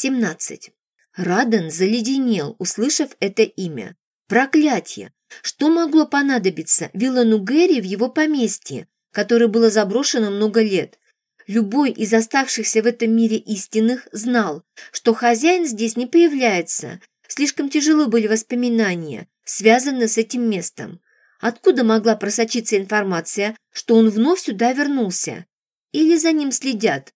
17. Раден заледенел, услышав это имя. Проклятие! Что могло понадобиться Виллану Гэри в его поместье, которое было заброшено много лет? Любой из оставшихся в этом мире истинных знал, что хозяин здесь не появляется. Слишком тяжело были воспоминания, связанные с этим местом. Откуда могла просочиться информация, что он вновь сюда вернулся? Или за ним следят?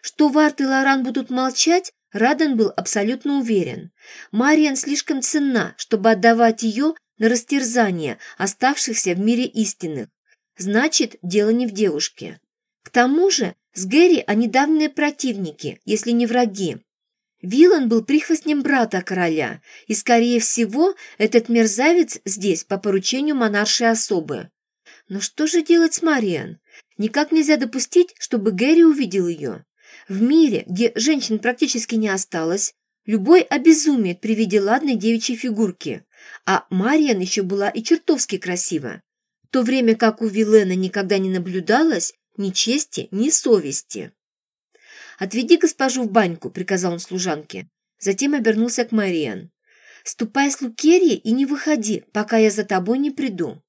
Что Варт и Лоран будут молчать, Радан был абсолютно уверен. Мариан слишком ценна, чтобы отдавать ее на растерзание оставшихся в мире истинных. Значит, дело не в девушке. К тому же с Гэри они давние противники, если не враги. Вилан был прихвостнем брата короля, и, скорее всего, этот мерзавец здесь по поручению монаршей особы. Но что же делать с Мариан? Никак нельзя допустить, чтобы Гэри увидел ее. В мире, где женщин практически не осталось, любой обезумеет при виде ладной девичьей фигурки, а Мариан еще была и чертовски красива. В то время как у Вилена никогда не наблюдалось ни чести, ни совести. «Отведи госпожу в баньку», — приказал он служанке. Затем обернулся к Мариан. «Ступай с Лукерьей и не выходи, пока я за тобой не приду».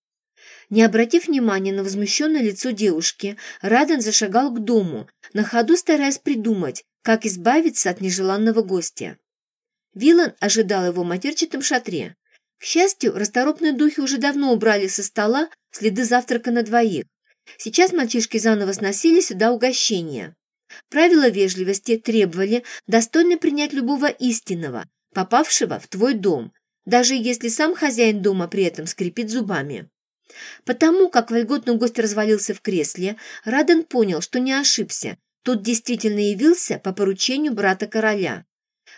Не обратив внимания на возмущенное лицо девушки, Раден зашагал к дому, на ходу стараясь придумать, как избавиться от нежеланного гостя. Вилан ожидал его в матерчатом шатре. К счастью, расторопные духи уже давно убрали со стола следы завтрака на двоих. Сейчас мальчишки заново сносили сюда угощения. Правила вежливости требовали достойно принять любого истинного, попавшего в твой дом, даже если сам хозяин дома при этом скрипит зубами. Потому как вольготный гость развалился в кресле, Раден понял, что не ошибся. Тот действительно явился по поручению брата короля.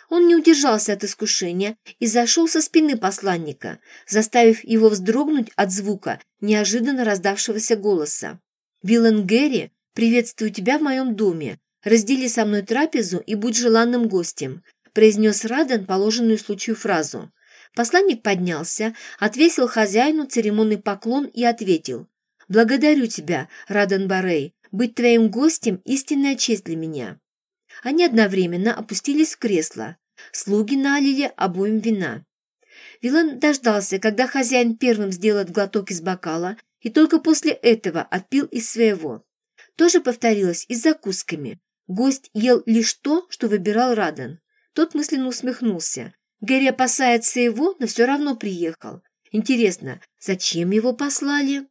Он не удержался от искушения и зашел со спины посланника, заставив его вздрогнуть от звука неожиданно раздавшегося голоса. «Виллен Гэри, приветствую тебя в моем доме. Раздели со мной трапезу и будь желанным гостем», произнес Раден положенную случаю фразу. Посланник поднялся, отвесил хозяину церемонный поклон и ответил. «Благодарю тебя, Радан Барей. Быть твоим гостем – истинная честь для меня». Они одновременно опустились в кресло. Слуги налили обоим вина. Вилан дождался, когда хозяин первым сделает глоток из бокала, и только после этого отпил из своего. То же повторилось и с закусками. Гость ел лишь то, что выбирал Радан. Тот мысленно усмехнулся. Гэри опасается его, но все равно приехал. Интересно, зачем его послали?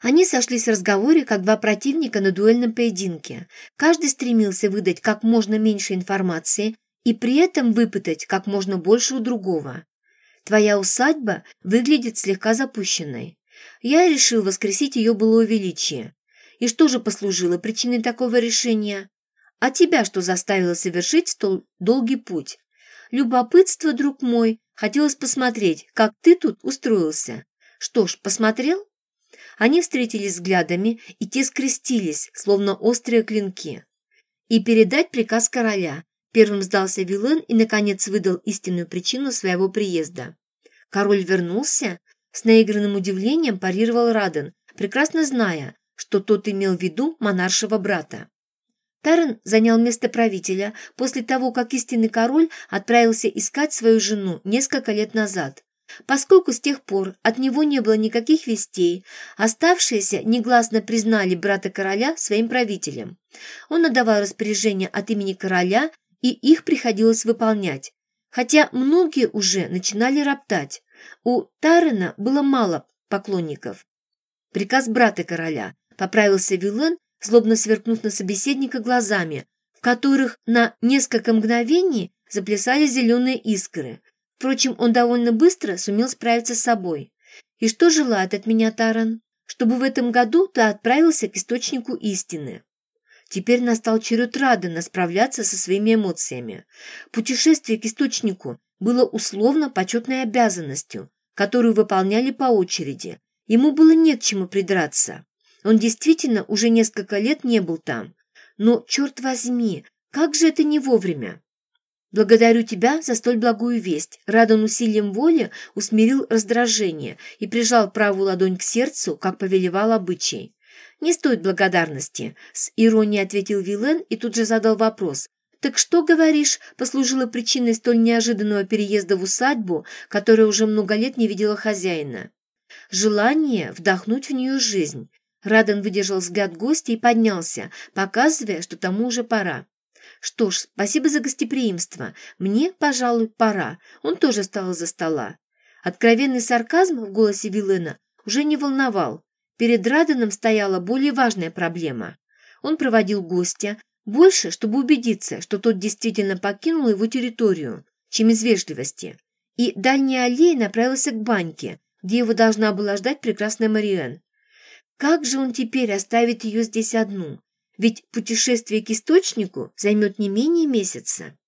Они сошлись в разговоре, как два противника на дуэльном поединке. Каждый стремился выдать как можно меньше информации и при этом выпытать как можно больше у другого. Твоя усадьба выглядит слегка запущенной. Я решил воскресить ее былое величие. И что же послужило причиной такого решения? А тебя что заставило совершить столь долгий путь? Любопытство, друг мой, хотелось посмотреть, как ты тут устроился. Что ж, посмотрел? Они встретились взглядами, и те скрестились, словно острые клинки. И передать приказ короля. Первым сдался Вилен и, наконец, выдал истинную причину своего приезда. Король вернулся? С наигранным удивлением парировал Раден, прекрасно зная, что тот имел в виду монаршего брата. Тарен занял место правителя после того, как истинный король отправился искать свою жену несколько лет назад. Поскольку с тех пор от него не было никаких вестей, оставшиеся негласно признали брата короля своим правителем. Он отдавал распоряжения от имени короля, и их приходилось выполнять. Хотя многие уже начинали роптать. У Тарена было мало поклонников. Приказ брата короля, поправился Вилен злобно сверкнув на собеседника глазами, в которых на несколько мгновений заплясали зеленые искры. Впрочем, он довольно быстро сумел справиться с собой. «И что желает от меня Таран? Чтобы в этом году ты отправился к источнику истины». Теперь настал черед Радена справляться со своими эмоциями. Путешествие к источнику было условно почетной обязанностью, которую выполняли по очереди. Ему было нет к чему придраться. Он действительно уже несколько лет не был там. Но, черт возьми, как же это не вовремя? Благодарю тебя за столь благую весть. Радон усилием воли усмирил раздражение и прижал правую ладонь к сердцу, как повелевал обычай. «Не стоит благодарности», — с иронией ответил Вилен и тут же задал вопрос. «Так что, говоришь, послужило причиной столь неожиданного переезда в усадьбу, которая уже много лет не видела хозяина?» «Желание вдохнуть в нее жизнь». Раден выдержал взгляд гостя и поднялся, показывая, что тому уже пора. «Что ж, спасибо за гостеприимство. Мне, пожалуй, пора». Он тоже встал из-за стола. Откровенный сарказм в голосе Вилена уже не волновал. Перед Раденом стояла более важная проблема. Он проводил гостя, больше, чтобы убедиться, что тот действительно покинул его территорию, чем из вежливости. И дальняя аллея направился к баньке, где его должна была ждать прекрасная Мариэн. Как же он теперь оставит ее здесь одну? Ведь путешествие к источнику займет не менее месяца.